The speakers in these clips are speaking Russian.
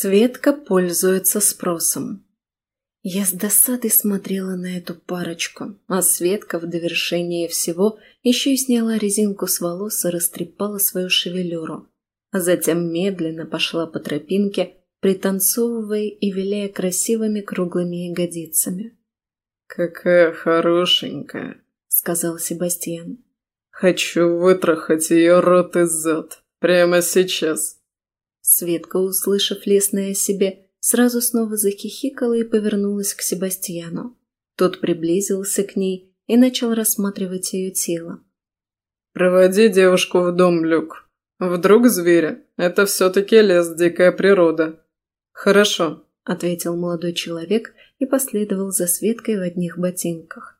Светка пользуется спросом. Я с досадой смотрела на эту парочку, а Светка в довершение всего еще и сняла резинку с волос и растрепала свою шевелюру. А затем медленно пошла по тропинке, пританцовывая и виляя красивыми круглыми ягодицами. «Какая хорошенькая», — сказал Себастьян. «Хочу вытрахать ее рот и зад. Прямо сейчас». Светка, услышав лесное о себе, сразу снова захихикала и повернулась к Себастьяну. Тот приблизился к ней и начал рассматривать ее тело. «Проводи девушку в дом, Люк. Вдруг зверя? Это все-таки лес, дикая природа». «Хорошо», — ответил молодой человек и последовал за Светкой в одних ботинках.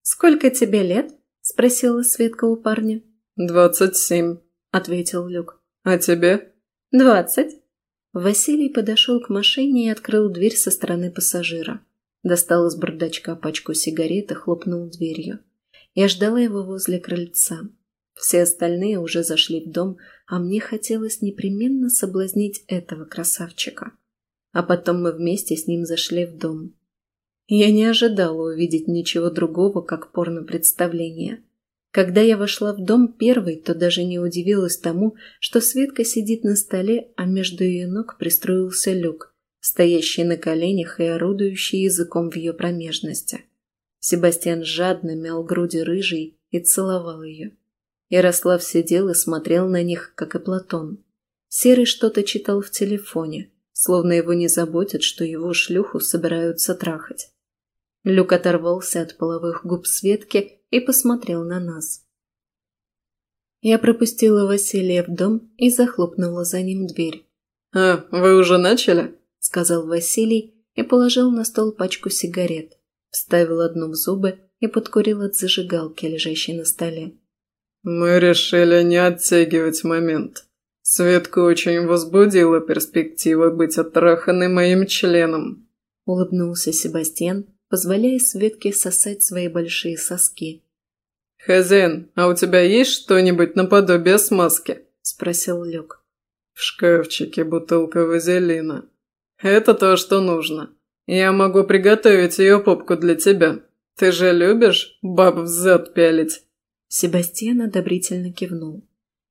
«Сколько тебе лет?» — спросила Светка у парня. «Двадцать семь», — ответил Люк. «А тебе?» «Двадцать». Василий подошел к машине и открыл дверь со стороны пассажира. Достал из бардачка пачку сигарет и хлопнул дверью. Я ждала его возле крыльца. Все остальные уже зашли в дом, а мне хотелось непременно соблазнить этого красавчика. А потом мы вместе с ним зашли в дом. Я не ожидала увидеть ничего другого, как порно-представление. Когда я вошла в дом первой, то даже не удивилась тому, что Светка сидит на столе, а между ее ног пристроился люк, стоящий на коленях и орудующий языком в ее промежности. Себастьян жадно мял груди рыжей и целовал ее. Ярослав сидел и смотрел на них, как и Платон. Серый что-то читал в телефоне, словно его не заботит, что его шлюху собираются трахать. Люк оторвался от половых губ Светки и посмотрел на нас. Я пропустила Василия в дом и захлопнула за ним дверь. «А, вы уже начали?» – сказал Василий и положил на стол пачку сигарет, вставил одну в зубы и подкурил от зажигалки, лежащей на столе. «Мы решили не оттягивать момент. Светку очень возбудила перспектива быть оттраханной моим членом», – улыбнулся Себастьян, позволяя Светке сосать свои большие соски. «Хозяин, а у тебя есть что-нибудь наподобие смазки?» – спросил Люк. «В шкафчике бутылка вазелина. Это то, что нужно. Я могу приготовить ее попку для тебя. Ты же любишь баб в зад пялить?» Себастьян одобрительно кивнул.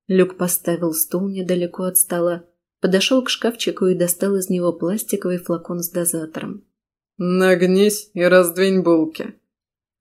Люк поставил стул недалеко от стола, подошел к шкафчику и достал из него пластиковый флакон с дозатором. «Нагнись и раздвинь булки».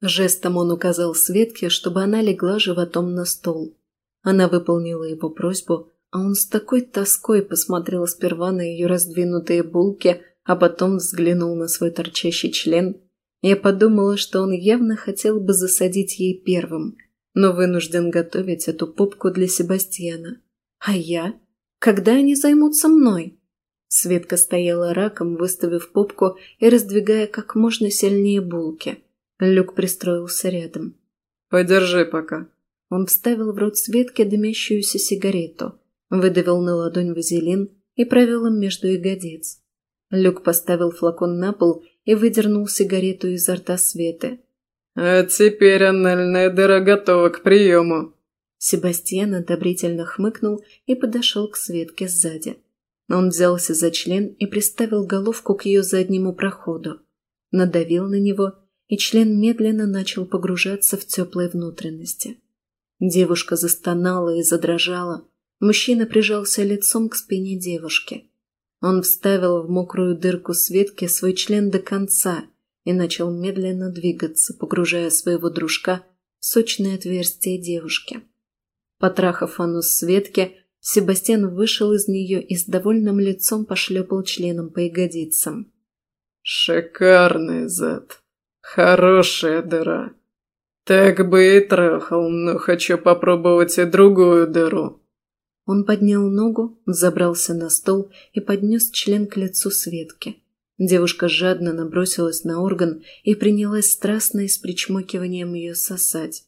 Жестом он указал Светке, чтобы она легла животом на стол. Она выполнила его просьбу, а он с такой тоской посмотрел сперва на ее раздвинутые булки, а потом взглянул на свой торчащий член. Я подумала, что он явно хотел бы засадить ей первым, но вынужден готовить эту попку для Себастьяна. А я? Когда они займутся мной? Светка стояла раком, выставив попку и раздвигая как можно сильнее булки. Люк пристроился рядом. «Подержи пока». Он вставил в рот Светке дымящуюся сигарету, выдавил на ладонь вазелин и провел им между ягодиц. Люк поставил флакон на пол и выдернул сигарету изо рта Светы. «А теперь анальная дыра готова к приему». Себастьян одобрительно хмыкнул и подошел к Светке сзади. Он взялся за член и приставил головку к ее заднему проходу. Надавил на него, и член медленно начал погружаться в теплые внутренности. Девушка застонала и задрожала. Мужчина прижался лицом к спине девушки. Он вставил в мокрую дырку Светки свой член до конца и начал медленно двигаться, погружая своего дружка в сочное отверстие девушки. Потрахав анус Светки, Себастьян вышел из нее и с довольным лицом пошлепал членом по ягодицам. «Шикарный зад. Хорошая дыра. Так бы и трахал, но хочу попробовать и другую дыру». Он поднял ногу, забрался на стол и поднес член к лицу Светки. Девушка жадно набросилась на орган и принялась страстно и с причмокиванием ее сосать.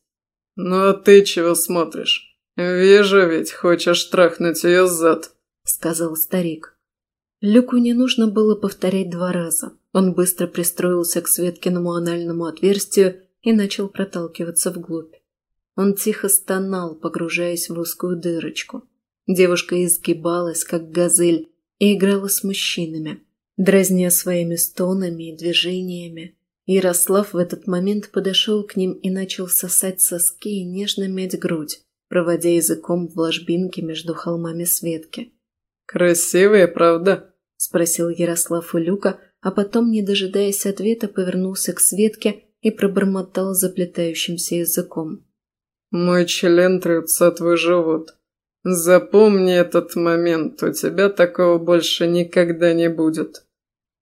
«Ну а ты чего смотришь? «Вижу ведь, хочешь трахнуть ее зад», — сказал старик. Люку не нужно было повторять два раза. Он быстро пристроился к Светкиному анальному отверстию и начал проталкиваться вглубь. Он тихо стонал, погружаясь в узкую дырочку. Девушка изгибалась, как газель, и играла с мужчинами, дразня своими стонами и движениями. Ярослав в этот момент подошел к ним и начал сосать соски и нежно мять грудь, проводя языком в ложбинке между холмами Светки. «Красивые, правда?» – спросил Ярослав у Люка, а потом, не дожидаясь ответа, повернулся к Светке и пробормотал заплетающимся языком. «Мой член трется твой живот. Запомни этот момент, у тебя такого больше никогда не будет».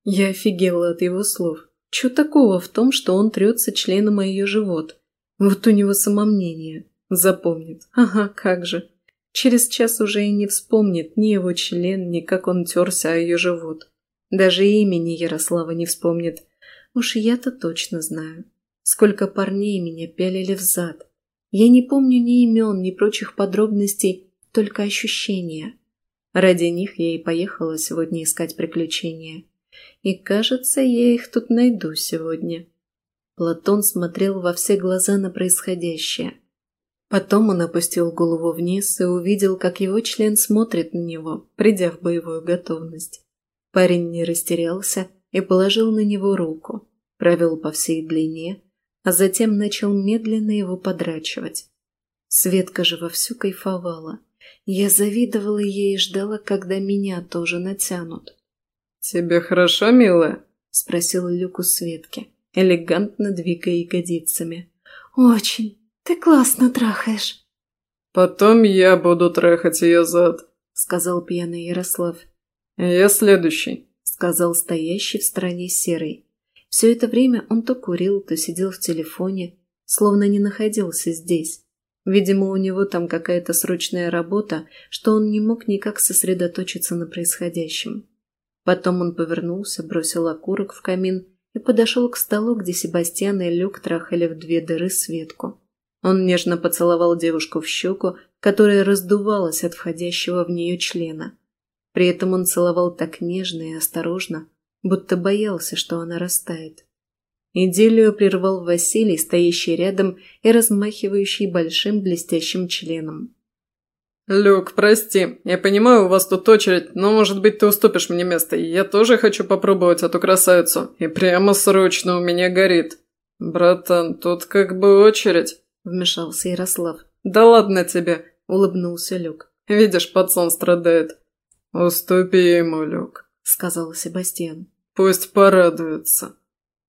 Я офигела от его слов. Чё такого в том, что он трется членом о ее живот? Вот у него самомнение. Запомнит. Ага, как же. Через час уже и не вспомнит ни его член, ни как он терся о ее живот. Даже имени Ярослава не вспомнит. Уж я-то точно знаю. Сколько парней меня пялили в зад. Я не помню ни имен, ни прочих подробностей, только ощущения. Ради них я и поехала сегодня искать приключения. И, кажется, я их тут найду сегодня. Платон смотрел во все глаза на происходящее. Потом он опустил голову вниз и увидел, как его член смотрит на него, придя в боевую готовность. Парень не растерялся и положил на него руку, провел по всей длине, а затем начал медленно его подрачивать. Светка же вовсю кайфовала. Я завидовала ей и ждала, когда меня тоже натянут. «Тебе хорошо, милая?» – спросил Люк у Светки, элегантно двигая ягодицами. «Очень. Ты классно трахаешь». «Потом я буду трахать ее зад», – сказал пьяный Ярослав. «Я следующий», – сказал стоящий в стороне Серый. Все это время он то курил, то сидел в телефоне, словно не находился здесь. Видимо, у него там какая-то срочная работа, что он не мог никак сосредоточиться на происходящем. Потом он повернулся, бросил окурок в камин и подошел к столу, где Себастьян и Люк трахали в две дыры Светку. Он нежно поцеловал девушку в щеку, которая раздувалась от входящего в нее члена. При этом он целовал так нежно и осторожно, будто боялся, что она растает. Идиллию прервал Василий, стоящий рядом и размахивающий большим блестящим членом. «Люк, прости. Я понимаю, у вас тут очередь, но, может быть, ты уступишь мне место. Я тоже хочу попробовать эту красавицу. И прямо срочно у меня горит. Братан, тут как бы очередь», – вмешался Ярослав. «Да ладно тебе», – улыбнулся Люк. «Видишь, пацан страдает». «Уступи ему, Люк», – сказал Себастьян. «Пусть порадуется».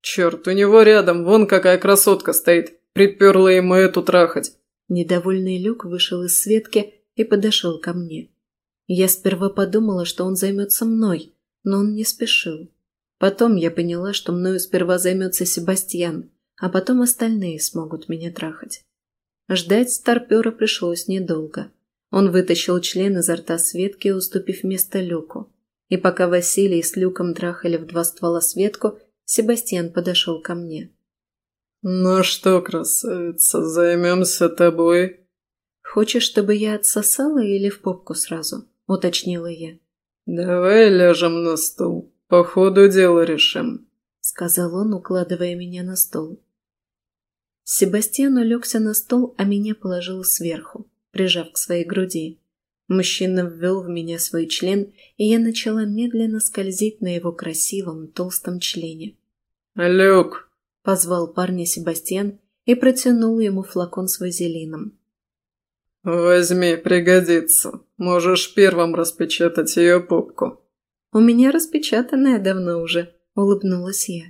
«Черт, у него рядом вон какая красотка стоит. Приперла ему эту трахать». Недовольный Люк вышел из Светки и подошел ко мне. Я сперва подумала, что он займется мной, но он не спешил. Потом я поняла, что мною сперва займется Себастьян, а потом остальные смогут меня трахать. Ждать старпера пришлось недолго. Он вытащил член изо рта Светки, уступив место Люку. И пока Василий с Люком трахали в два ствола Светку, Себастьян подошел ко мне. «Ну что, красавица, займемся тобой?» «Хочешь, чтобы я отсосала или в попку сразу?» – уточнила я. «Давай ляжем на стол. По ходу дела решим», – сказал он, укладывая меня на стол. Себастьян улегся на стол, а меня положил сверху, прижав к своей груди. Мужчина ввел в меня свой член, и я начала медленно скользить на его красивом толстом члене. «Люк!» – позвал парня Себастьян и протянул ему флакон с вазелином. «Возьми, пригодится. Можешь первым распечатать ее попку». «У меня распечатанная давно уже», — улыбнулась я.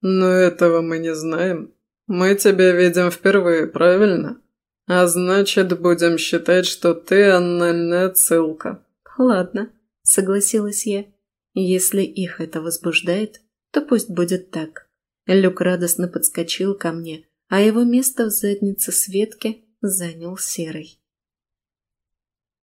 «Но этого мы не знаем. Мы тебя видим впервые, правильно? А значит, будем считать, что ты анальная целка». «Ладно», — согласилась я. «Если их это возбуждает, то пусть будет так». Люк радостно подскочил ко мне, а его место в заднице Светки занял Серый.